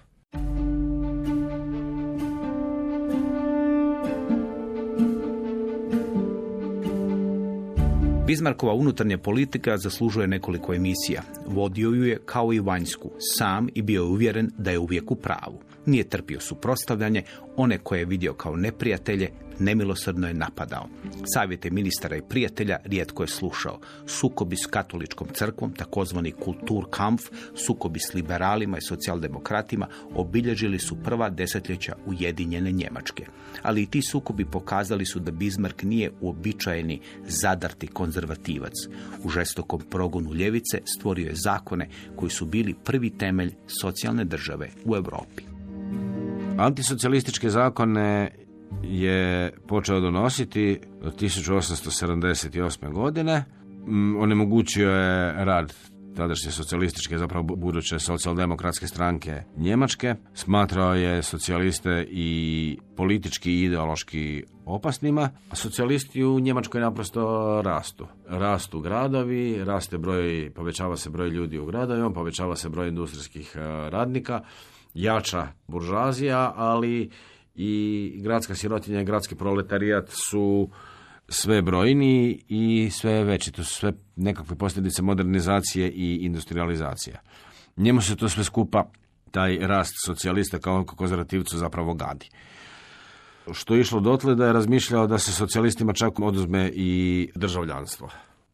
Bismarckova unutarnja politika zaslužuje nekoliko emisija. Vodio ju je kao i vanjsku, sam i bio je uvjeren da je uvijek u pravu. Nije trpio suprotstavljanje, one koje je vidio kao neprijatelje nemilosrdno je napadao. Savjete ministara i prijatelja rijetko je slušao. Sukobi s katoličkom crkvom, takozvani kulturkampf, sukobi s liberalima i socijaldemokratima obilježili su prva desetljeća Ujedinjene Njemačke. Ali i ti sukobi pokazali su da Bismarck nije uobičajeni zadarti konzervativac. U žestokom progonu ljevice stvorio je zakone koji su bili prvi temelj socijalne države u Europi. Antisocijalističke zakone je počeo donositi od 1878. godine. Onemogućio je rad tadašnje socijalističke, zapravo buduće socijaldemokratske stranke Njemačke. Smatrao je socijaliste i politički i ideološki opasnima. A socijalisti u Njemačkoj naprosto rastu. Rastu gradovi, raste broj, povećava se broj ljudi u gradovima, povećava se broj industrijskih eh, radnika, jača buržazija, ali i gradska sirotinja i gradski proletarijat su sve brojniji i sve veći. To su sve nekakve posljedice modernizacije i industrializacije. Njemu se to sve skupa, taj rast socijalista kao konzervativcu zapravo gadi. Što je išlo dotle da je razmišljao da se socijalistima čak oduzme i državljanstvo.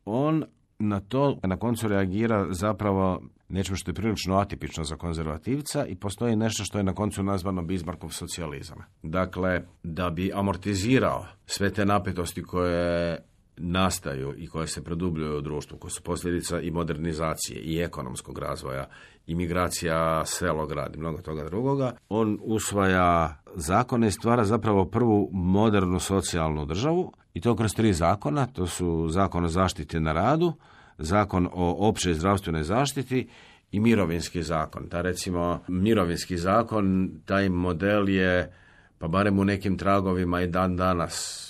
On na to na koncu reagira zapravo nečemu što je prilično atipično za konzervativca i postoji nešto što je na koncu nazvano Bismarckov socijalizam. Dakle, da bi amortizirao sve te napetosti koje nastaju i koje se produbljuju u društvu, koje su posljedica i modernizacije i ekonomskog razvoja, imigracija selo grad i mnogo toga drugoga, on usvaja zakone i stvara zapravo prvu modernu socijalnu državu i to kroz tri zakona, to su zakon o zaštiti na radu, zakon o općoj zdravstvenoj zaštiti i mirovinski zakon. Ta recimo mirovinski zakon, taj model je pa barem u nekim tragovima i dan danas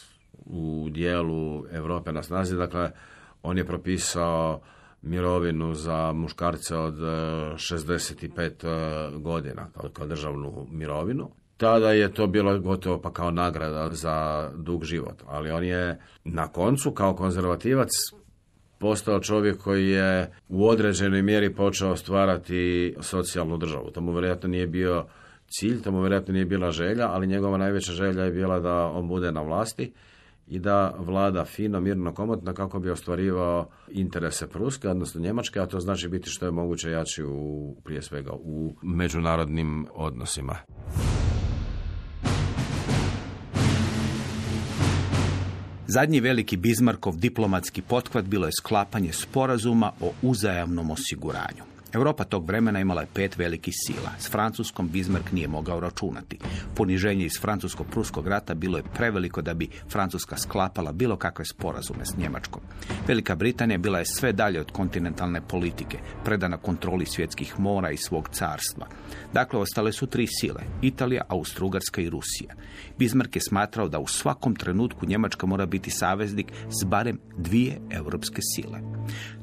u dijelu Europe na snazi. Dakle, on je propisao mirovinu za muškarce od 65 e, godina kao, kao državnu mirovinu. Tada je to bilo gotovo pa kao nagrada za dug život, ali on je na koncu kao konzervativac postao čovjek koji je u određenoj mjeri počeo stvarati socijalnu državu. To mu vjerojatno nije bio cilj, to mu vjerojatno nije bila želja, ali njegova najveća želja je bila da on bude na vlasti i da vlada fino, mirno, komotno kako bi ostvarivao interese Pruske, odnosno Njemačke, a to znači biti što je moguće jači u, prije svega u međunarodnim odnosima. Zadnji veliki Bizmarkov diplomatski pothvat bilo je sklapanje sporazuma o uzajamnom osiguranju. Europa tog vremena imala je pet velikih sila. S Francuskom Bismarck nije mogao računati. Poniženje iz Francusko-Pruskog rata bilo je preveliko da bi Francuska sklapala bilo kakve sporazume s Njemačkom. Velika Britanija bila je sve dalje od kontinentalne politike, predana kontroli svjetskih mora i svog carstva. Dakle, ostale su tri sile, Italija, Austrougarska i Rusija. Bismarck je smatrao da u svakom trenutku Njemačka mora biti saveznik s barem dvije europske sile.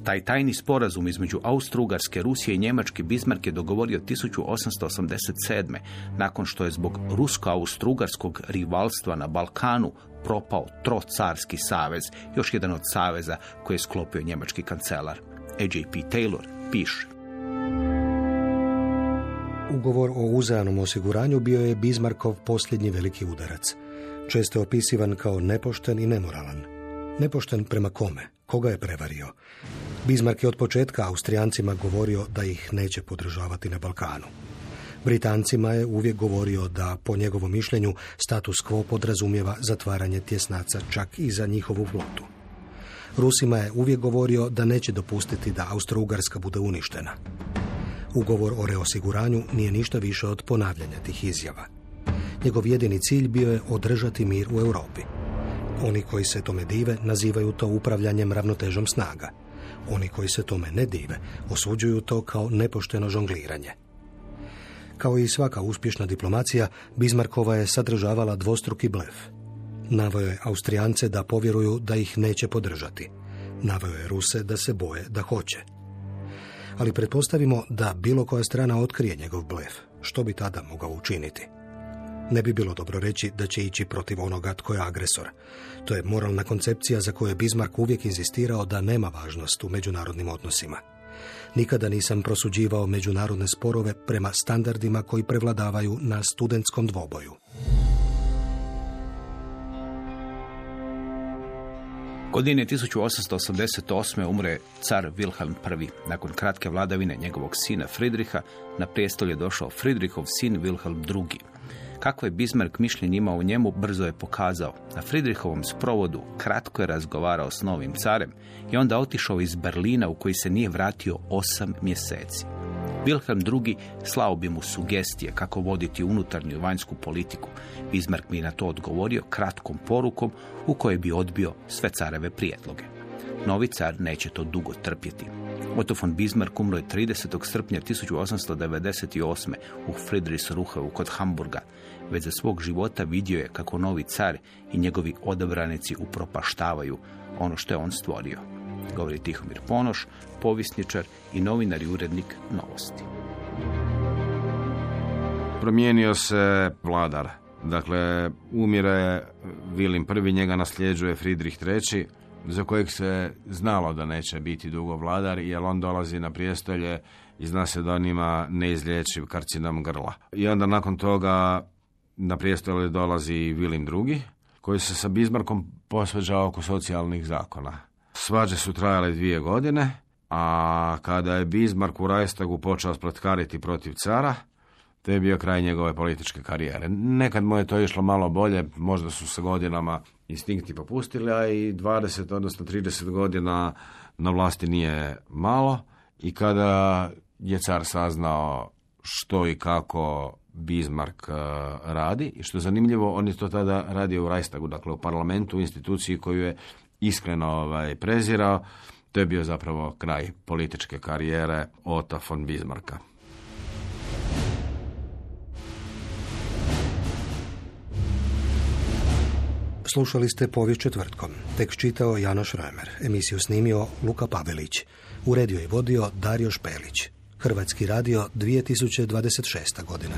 Taj tajni sporazum između Austrougarske, Rusije i Njemačke Bismarck je dogovorio 1887. nakon što je zbog rusko-austrugarskog rivalstva na Balkanu propao trocarski savez, još jedan od saveza koji je sklopio njemački kancelar. A.J.P. Taylor piše. Ugovor o uzajamnom osiguranju bio je Bismarckov posljednji veliki udarac. Često opisivan kao nepošten i nemoralan. Nepošten prema kome? Koga je prevario? Bismarck je od početka Austrijancima govorio da ih neće podržavati na Balkanu. Britancima je uvijek govorio da, po njegovom mišljenju, status quo podrazumijeva zatvaranje tjesnaca čak i za njihovu flotu. Rusima je uvijek govorio da neće dopustiti da Austro-Ugarska bude uništena. Ugovor o reosiguranju nije ništa više od ponavljanja tih izjava. Njegov jedini cilj bio je održati mir u Europi. Oni koji se tome dive nazivaju to upravljanjem ravnotežom snaga. Oni koji se tome ne dive osuđuju to kao nepošteno žongliranje. Kao i svaka uspješna diplomacija, Bismarckova je sadržavala dvostruki blef. Naveo je Austrijance da povjeruju da ih neće podržati. Naveo je Ruse da se boje da hoće. Ali pretpostavimo da bilo koja strana otkrije njegov blef. Što bi tada mogao učiniti? Ne bi bilo dobro reći da će ići protiv onoga tko je agresor. To je moralna koncepcija za koju je Bismarck uvijek inzistirao da nema važnost u međunarodnim odnosima. Nikada nisam prosuđivao međunarodne sporove prema standardima koji prevladavaju na studentskom dvoboju. Godine 1888. umre car Wilhelm I. Nakon kratke vladavine njegovog sina Friedricha, na prijestolje je došao Friedrichov sin Wilhelm II. Kako je Bismarck mišljenje imao o njemu, brzo je pokazao. Na Friedrichovom sprovodu kratko je razgovarao s novim carem i onda otišao iz Berlina u koji se nije vratio osam mjeseci. Wilhelm II. slao bi mu sugestije kako voditi unutarnju i vanjsku politiku. Bismarck mi na to odgovorio kratkom porukom u kojoj bi odbio sve careve prijedloge. Novi car neće to dugo trpjeti. Otto von Bismarck umro je 30. srpnja 1898. u Friedrichsruheu kod Hamburga. Već za svog života vidio je kako novi car i njegovi odabranici upropaštavaju ono što je on stvorio. Govori Tihomir Ponoš, povisničar i novinar i urednik Novosti. Promijenio se vladar. Dakle, umire Vilim I, njega nasljeđuje Friedrich III, za kojeg se znalo da neće biti dugo vladar, jer on dolazi na prijestolje i zna se da on ima neizlječiv karcinom grla. I onda nakon toga na prijestolje dolazi Vilim II, koji se sa Bizmarkom posveđao oko socijalnih zakona. Svađe su trajale dvije godine, a kada je Bismarck u Rajstagu počeo spletkariti protiv cara, To je bio kraj njegove političke karijere. Nekad mu je to išlo malo bolje, možda su se godinama instinkti popustili, a i 20, odnosno 30 godina na vlasti nije malo. I kada je car saznao što i kako Bismarck uh, radi i što je zanimljivo, on je to tada radio u Reichstagu, dakle u parlamentu, u instituciji koju je iskreno ovaj, prezirao. To je bio zapravo kraj političke karijere Ota von Bismarcka. Slušali ste povijest četvrtkom. Tekst čitao Janoš Reimer. Emisiju snimio Luka Pavelić. Uredio i vodio Dario Špelić. Hrvatski radio 2026. godina.